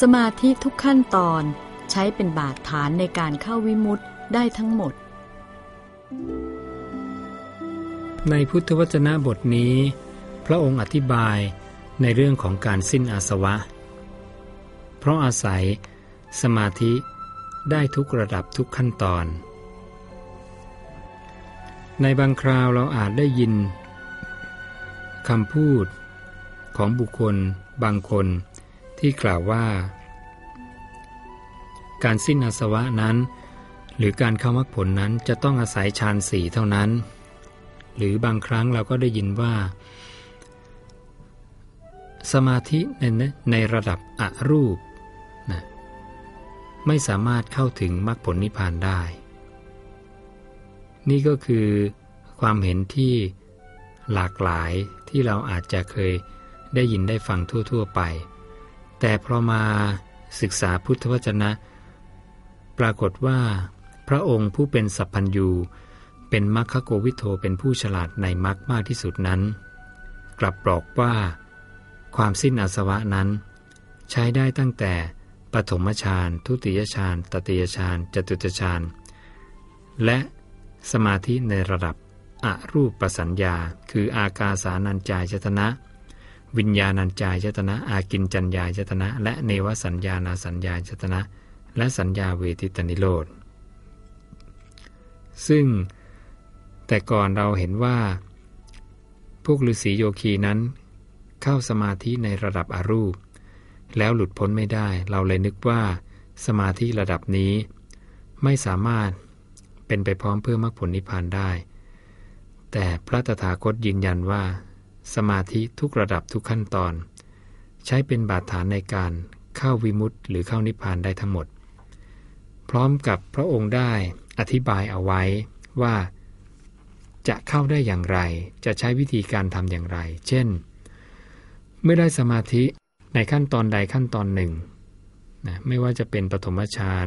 สมาธิทุกขั้นตอนใช้เป็นบาดฐานในการเข้าวิมุตต์ได้ทั้งหมด ในพุทธวจนะบทนี้ พระองค์อธิบายในเรื่องของการสิ้นอาสวะ เพราะอาศัยสมาธิได้ทุกระดับทุกขั้นตอน ในบางคราวเราอาจได้ยินคำพูดของบุคคลบางคน ที่กล่าวว่า การสิ้นอาสวะนั้น หรือการเข้ามรรคผลนั้นจะต้องอาศัยฌานสี่เท่านั้น หรือบางครั้งเราก็ได้ยินว่า สมาธิในในระดับอรูปนะไม่สามารถเข้าถึงมรรคผลนิพพานได้ นี่ก็คือความเห็นที่หลากหลายที่เราอาจจะเคยได้ยินได้ฟังทั่ว ๆ ไป แต่พอมาศึกษาพุทธวจนะ ปรากฏว่า พระองค์ผู้เป็นสัพพัญญูเป็นมัคคโกวิโทเป็นผู้ฉลาดในมัคมากที่สุดนั้น กลับบอกว่า ความสิ้นอาสวะนั้น ใช้ได้ตั้งแต่ปฐมฌานทุติยฌานตติยฌานจตุตฌานและสมาธิในระดับอรูปปัสัญญา คืออากาสานัญจายจตนะ วิญญาณัญจายจตนะ อากินจัญญายจตนะ และเนวสัญญานาสัญญายจตนะ และสัญญาเวทิตนิโรธ ซึ่งแต่ก่อนเราเห็นว่า พวกฤาษีโยคีนั้น เข้าสมาธิในระดับอารูป แล้วหลุดพ้นไม่ได้ เราเลยนึกว่า สมาธิระดับนี้ ไม่สามารถเป็นไปพร้อมเพื่อมรรคผลนิพพานได้ แต่พระตถาคตยืนยันว่า สมาธิทุกระดับทุกขั้นตอน ใช้เป็นบาดฐานในการเข้าวิมุตต์หรือเข้านิพพานได้ทั้งหมด พร้อมกับพระองค์ได้อธิบายเอาไว้ว่าจะเข้าได้อย่างไร จะใช้วิธีการทำอย่างไร เช่น เมื่อได้สมาธิในขั้นตอนใดขั้นตอนหนึ่งนะไม่ว่าจะเป็นปฐมฌาน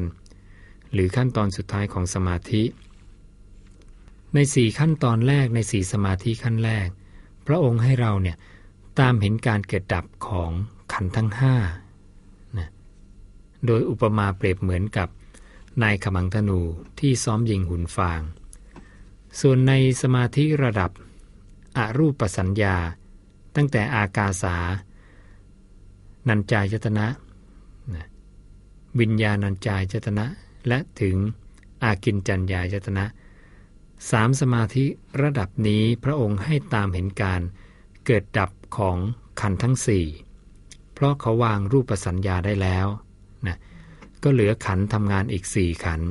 หรือขั้นตอนสุดท้ายของสมาธิ ในสี่ขั้นตอนแรกในสี่สมาธิขั้นแรก พระองค์ให้เราเนี่ยตามเห็นการเกิดดับของขันทั้งห้านะโดยอุปมาเปรียบเหมือนกับนายขมังธนูที่ซ้อมยิงหุ่นฟาง ส่วนในสมาธิระดับอรูปสัญญา ตั้งแต่อากาสา นัญจายตนะนะวิญญาณัญจายตนะ และถึงอากินจัญญายตนะ สามสมาธิระดับนี้พระองค์ให้ตามเห็นการเกิดดับของขันทั้งสี่เพราะเขาวางรูปสัญญาได้แล้วนะก็เหลือขันทำงานอีกสี่ขัน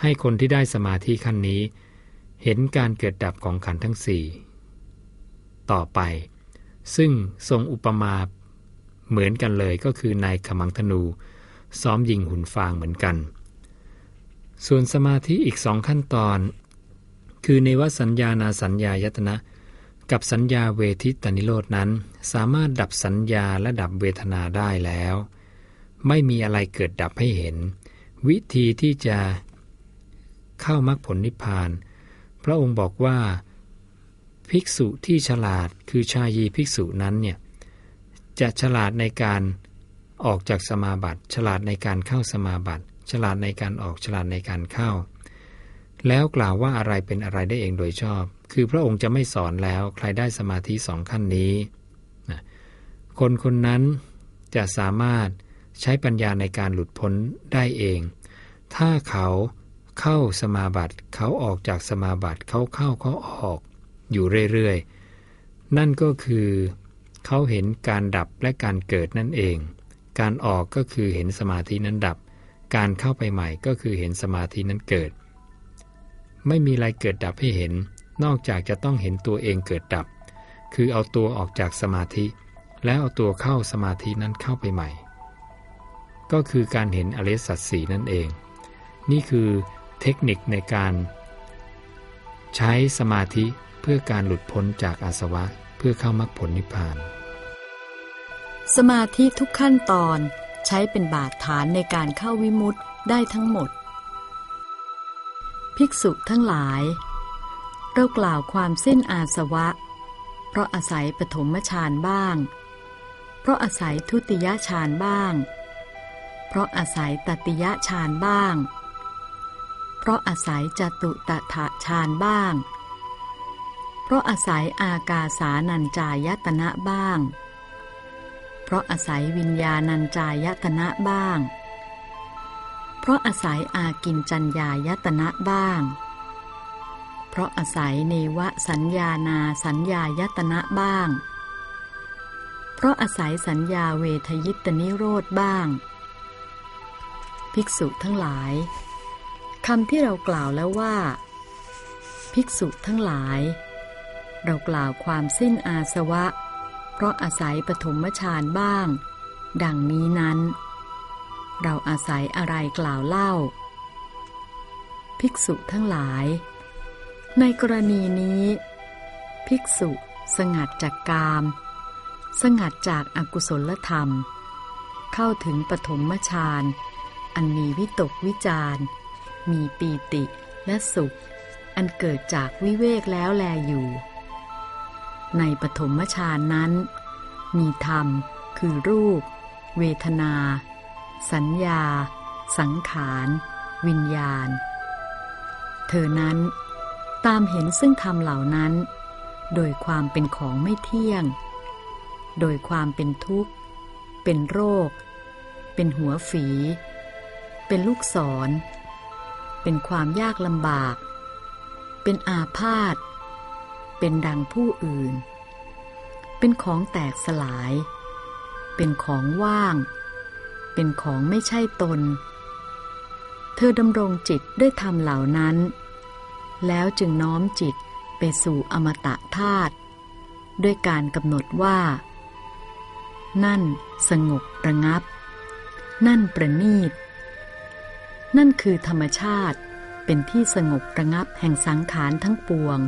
ให้คนที่ได้สมาธิขั้นนี้ เห็นการเกิดดับของขันทั้งสี่ต่อไป ซึ่งทรงอุปมาเหมือนกันเลยก็คือนายขมังธนู ซ้อมยิงหุ่นฟางเหมือนกัน ส่วนสมาธิอีกสองขั้นตอน คือในวสัญญานาสัญญายตนะ กับสัญญาเวทิตานิโรดนั้น สามารถดับสัญญาและดับเวทนาได้แล้ว ไม่มีอะไรเกิดดับให้เห็น วิธีที่จะเข้ามรรคผลนิพพาน พระองค์บอกว่าภิกษุที่ฉลาดคือชายีภิกษุนั้นเนี่ยจะฉลาดในการออกจากสมาบัติ ฉลาดในการเข้าสมาบัติ ฉลาดในการออกฉลาดในการเข้า แล้วกล่าวว่าอะไรเป็นอะไรได้เองโดยชอบ คือพระองค์จะไม่สอนแล้วใครได้สมาธิสองขั้นนี้นะคนคนนั้นจะสามารถใช้ปัญญาในการหลุดพ้นได้เอง ถ้าเขาเข้าสมาบัติเขาออกจากสมาบัติเขาเข้าเขาออก อยู่เรื่อยๆ นั่นก็คือเขาเห็นการดับและการเกิดนั่นเอง การออกก็คือเห็นสมาธินั้นดับ การเข้าไปใหม่ก็คือเห็นสมาธินั้นเกิด ไม่มีอะไรเกิดดับให้เห็น นอกจากจะต้องเห็นตัวเองเกิดดับ คือเอาตัวออกจากสมาธิ แล้วเอาตัวเข้าสมาธินั้นเข้าไปใหม่ ก็คือการเห็นอริสัตสีนั่นเอง นี่คือเทคนิคในการ ใช้สมาธิเพื่อการหลุดพ้นจากอาสวะเพื่อเข้ามรรคผลนิพพาน สมาธิทุกขั้นตอนใช้เป็นบาดฐานในการเข้าวิมุตต์ได้ทั้งหมด ภิกษุทั้งหลาย เรากล่าวความสิ้นอาสวะ เพราะอาศัยปฐมฌานบ้าง เพราะอาศัยทุติยฌานบ้าง เพราะอาศัยตติยฌานบ้าง เพราะอาศัยจตุตถะฌานบ้าง เพราะอาศัยอากาสานัญจายตนะบ้าง เพราะอาศัยวิญญาณัญจายตนะบ้าง เพราะอาศัยอากินจัญญายตนะบ้าง เพราะอาศัยเนวสัญญานาสัญญายตนะบ้าง เพราะอาศัยสัญญาเวทยิตนิโรธบ้าง ภิกษุทั้งหลายคำที่เรากล่าวแล้วว่า ภิกษุทั้งหลาย เรากล่าวความสิ้นอาสวะ เพราะอาศัยปฐมฌานบ้าง ดังนี้นั้น เราอาศัยอะไรกล่าวเล่า ภิกษุทั้งหลาย ในกรณีนี้ ภิกษุสงัดจากกาม สงัดจากอากุศลธรรม เข้าถึงปฐมฌานอันมีวิตกวิจารมีปีติและสุข อันเกิดจากวิเวกแล้วแลอยู่ ในปฐมฌานนั้น มีธรรมคือรูป เวทนา สัญญา สังขาร วิญญาณ เธอนั้นตามเห็นซึ่งธรรมเหล่านั้น โดยความเป็นของไม่เที่ยง โดยความเป็นทุกข์ เป็นโรค เป็นหัวฝี เป็นลูกศร เป็นความยากลำบาก เป็นอาพาธ เป็นดังผู้อื่น เป็นของแตกสลาย เป็นของว่าง เป็นของไม่ใช่ตน เธอดำรงจิตด้วยธรรมเหล่านั้น แล้วจึงน้อมจิตไปสู่อมตะธาตุด้วยการกำหนดว่า นั่นสงบระงับ นั่นประณีต นั่นคือธรรมชาติเป็นที่สงบระงับแห่งสังขารทั้งปวง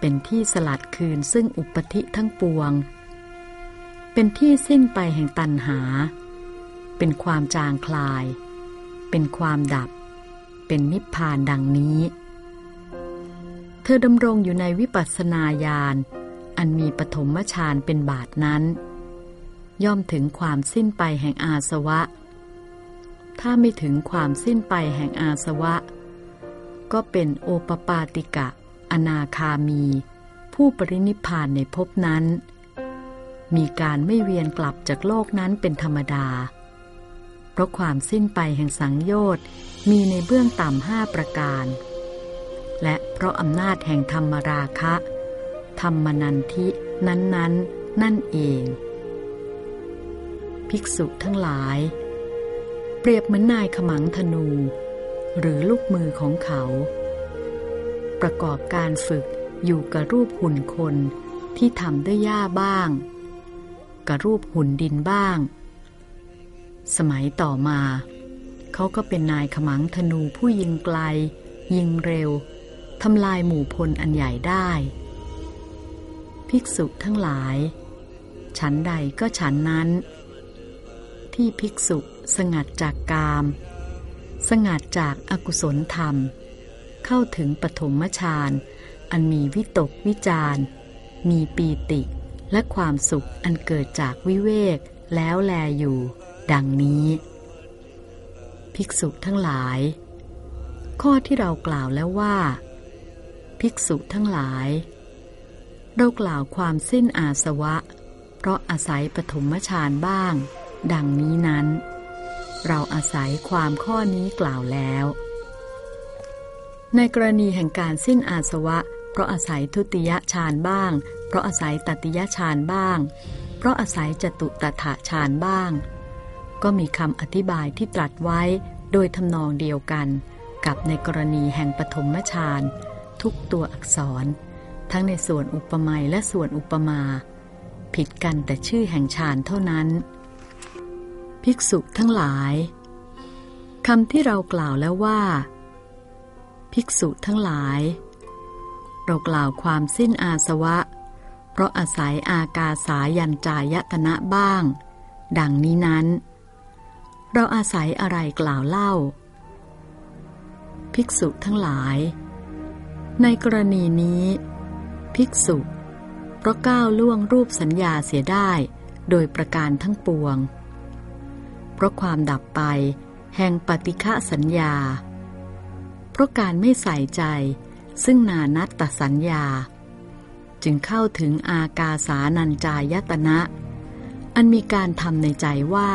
เป็นที่สลัดคืนซึ่งอุปธิทั้งปวง เป็นที่สิ้นไปแห่งตัณหา เป็นความจางคลาย เป็นความดับ เป็นนิพพานดังนี้ เธอดำรงอยู่ในวิปัสสนาญาณอันมีปฐมฌานเป็นบาทนั้น ย่อมถึงความสิ้นไปแห่งอาสวะ ถ้าไม่ถึงความสิ้นไปแห่งอาสวะ ก็เป็นโอปปาติกะ อนาคามี ผู้ปรินิพานในภพนั้น มีการไม่เวียนกลับจากโลกนั้นเป็นธรรมดา เพราะความสิ้นไปแห่งสังโยชน์มีในเบื้องต่ำห้าประการ และเพราะอำนาจแห่งธรรมราคะ ธรรมนันทินั้นๆนั่นเอง ภิกษุทั้งหลาย เปรียบเหมือนนายขมังธนู หรือลูกมือของเขา ประกอบการฝึกอยู่กับรูปหุ่นคนที่ทำด้วยหญ้าบ้าง กับรูปหุ่นดินบ้าง สมัยต่อมา เขาก็เป็นนายขมังธนูผู้ยิงไกล ยิงเร็วทำลายหมู่พลอันใหญ่ได้ ภิกษุทั้งหลาย ฉันใดก็ฉันนั้น ที่ภิกษุสงัดจากกาม สงัดจากอากุศลธรรม เข้าถึงปฐมฌานอันมีวิตกวิจารมีปีติและความสุขอันเกิดจากวิเวกแล้วแลอยู่ ดังนี้ ภิกษุทั้งหลาย ข้อที่เรากล่าวแล้วว่า ภิกษุทั้งหลาย เรากล่าวความสิ้นอาสวะ เพราะอาศัยปฐมฌานบ้าง ดังนี้นั้น เราอาศัยความข้อนี้กล่าวแล้ว ในกรณีแห่งการสิ้นอาสวะ เพราะอาศัยทุติยฌานบ้าง เพราะอาศัยตติยฌานบ้าง เพราะอาศัยจตุตถะฌานบ้าง ก็มีคำอธิบายที่ตรัสไว้โดยทำนองเดียวกันกับในกรณีแห่งปฐมฌานทุกตัวอักษร ทั้งในส่วนอุปมาและส่วนอุปมา ผิดกันแต่ชื่อแห่งฌานเท่านั้น ภิกษุทั้งหลายคำที่เรากล่าวแล้วว่า ภิกษุทั้งหลาย เรากล่าวความสิ้นอาสวะ เพราะอาศัยอากาสายัญจายตนะบ้าง ดังนี้นั้น เราอาศัยอะไรกล่าวเล่า ภิกษุทั้งหลาย ในกรณีนี้ ภิกษุเพราะก้าวล่วงรูปสัญญาเสียได้โดยประการทั้งปวง เพราะความดับไปแห่งปฏิฆะสัญญา เพราะการไม่ใส่ใจซึ่งนานัตตสัญญา จึงเข้าถึงอากาสานัญจายตนะ อันมีการทำในใจว่า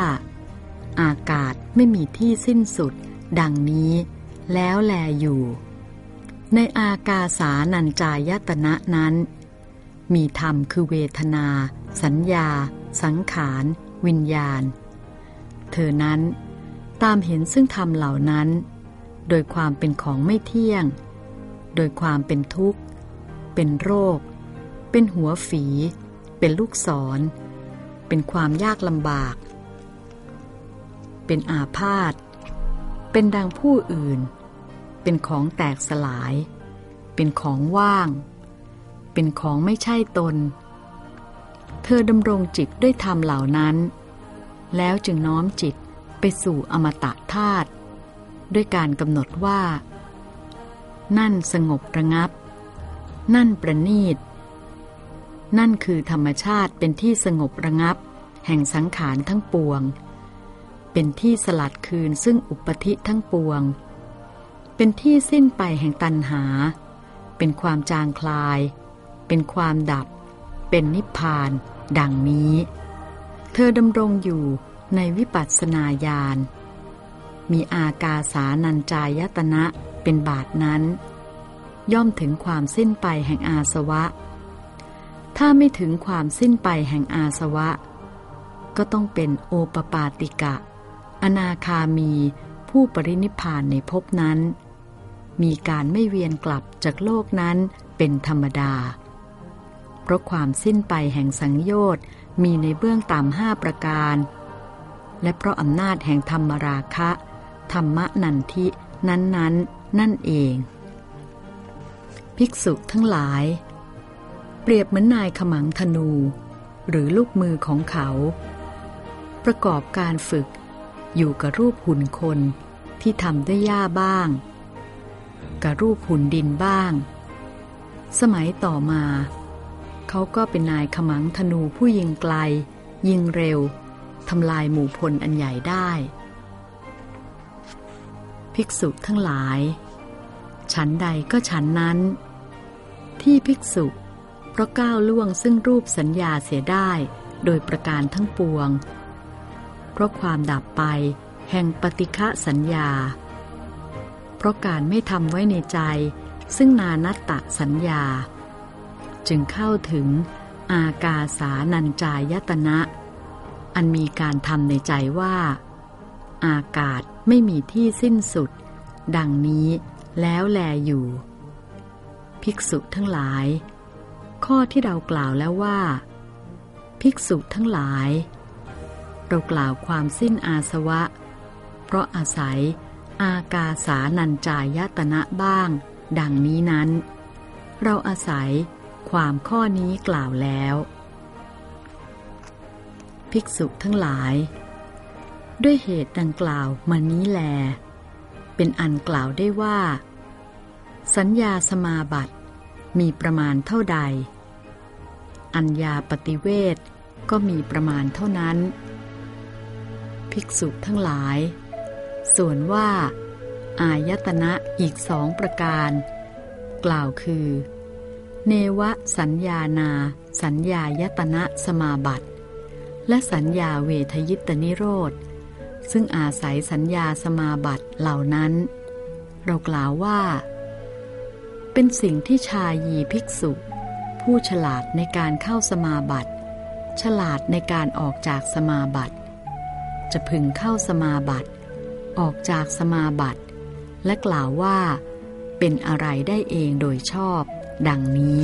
อากาศไม่มีที่สิ้นสุด ดังนี้ แล้วแลอยู่ ในอากาสานัญจายตนะนั้น มีธรรมคือเวทนา สัญญา สังขาร วิญญาณ เธอนั้นตามเห็นซึ่งธรรมเหล่านั้น โดยความเป็นของไม่เที่ยง โดยความเป็นทุกข์ เป็นโรค เป็นหัวฝี เป็นลูกศร เป็นความยากลำบาก เป็นอาพาธ เป็นดังผู้อื่น เป็นของแตกสลาย เป็นของว่าง เป็นของไม่ใช่ตน เธอดำรงจิตด้วยธรรมเหล่านั้น แล้วจึงน้อมจิตไปสู่อมตะธาตุด้วยการกำหนดว่า นั่นสงบระงับ นั่นประณีต นั่นคือธรรมชาติเป็นที่สงบระงับ แห่งสังขารทั้งปวง เป็นที่สลัดคืนซึ่งอุปธิทั้งปวง เป็นที่สิ้นไปแห่งตันหา เป็นความจางคลาย เป็นความดับ เป็นนิพพาน ดังนี้ เธอดำรงอยู่ในวิปัสสนาญาณ มีอากาสานัญจายตนะเป็นบาทนั้น ย่อมถึงความสิ้นไปแห่งอาสวะ ถ้าไม่ถึงความสิ้นไปแห่งอาสวะ ก็ต้องเป็นโอปปาติกะ อนาคามีผู้ปรินิพานในภพนั้น มีการไม่เวียนกลับจากโลกนั้นเป็นธรรมดา เพราะความสิ้นไปแห่งสังโยชน์มีในเบื้องต่ำห้าประการ และเพราะอำนาจแห่งธรรมราคะ ธรรมนันทินั้นๆนนนั่นเอง ภิกษุทั้งหลาย เปรียบเหมือนนายขมังธนู หรือลูกมือของเขา ประกอบการฝึก อยู่กับรูปหุ่นคนที่ทำด้วยหญ้าบ้าง กับรูปหุ่นดินบ้าง สมัยต่อมา เขาก็เป็นนายขมังธนูผู้ยิงไกล ยิงเร็วทำลายหมู่พลอันใหญ่ได้ ภิกษุทั้งหลาย ฉันใดก็ฉันนั้น ที่ภิกษุเพราะก้าวล่วงซึ่งรูปสัญญาเสียได้โดยประการทั้งปวง เพราะความดับไป แห่งปฏิฆะสัญญา เพราะการไม่ทำไว้ในใจ ซึ่งนานัตตะสัญญา จึงเข้าถึงอากาสานัญจายตนะ อันมีการทำในใจว่า อากาศไม่มีที่สิ้นสุด ดังนี้แล้วแลอยู่ ภิกษุทั้งหลาย ข้อที่เรากล่าวแล้วว่า ภิกษุทั้งหลาย เรากล่าวความสิ้นอาสวะ เพราะอาศัย อากาสานัญจายตนะบ้าง ดังนี้นั้น เราอาศัยความข้อนี้กล่าวแล้ว ภิกษุทั้งหลาย ด้วยเหตุดังกล่าวมานี้แล เป็นอันกล่าวได้ว่า สัญญาสมาบัติมีประมาณเท่าใด อัญญาปฏิเวทก็มีประมาณเท่านั้น ภิกษุทั้งหลาย ส่วนว่า อายตนะอีกสองประการ กล่าวคือ เนวสัญญานา สัญญายตนะสมาบัติ และสัญญาเวทยิตนิโรธ ซึ่งอาศัยสัญญาสมาบัติเหล่านั้น เรากล่าวว่า เป็นสิ่งที่ชายีภิกษุ ผู้ฉลาดในการเข้าสมาบัติฉลาดในการออกจากสมาบัติ จะพึงเข้าสมาบัติออกจากสมาบัติและกล่าวว่า เป็นอะไรได้เองโดยชอบ ดังนี้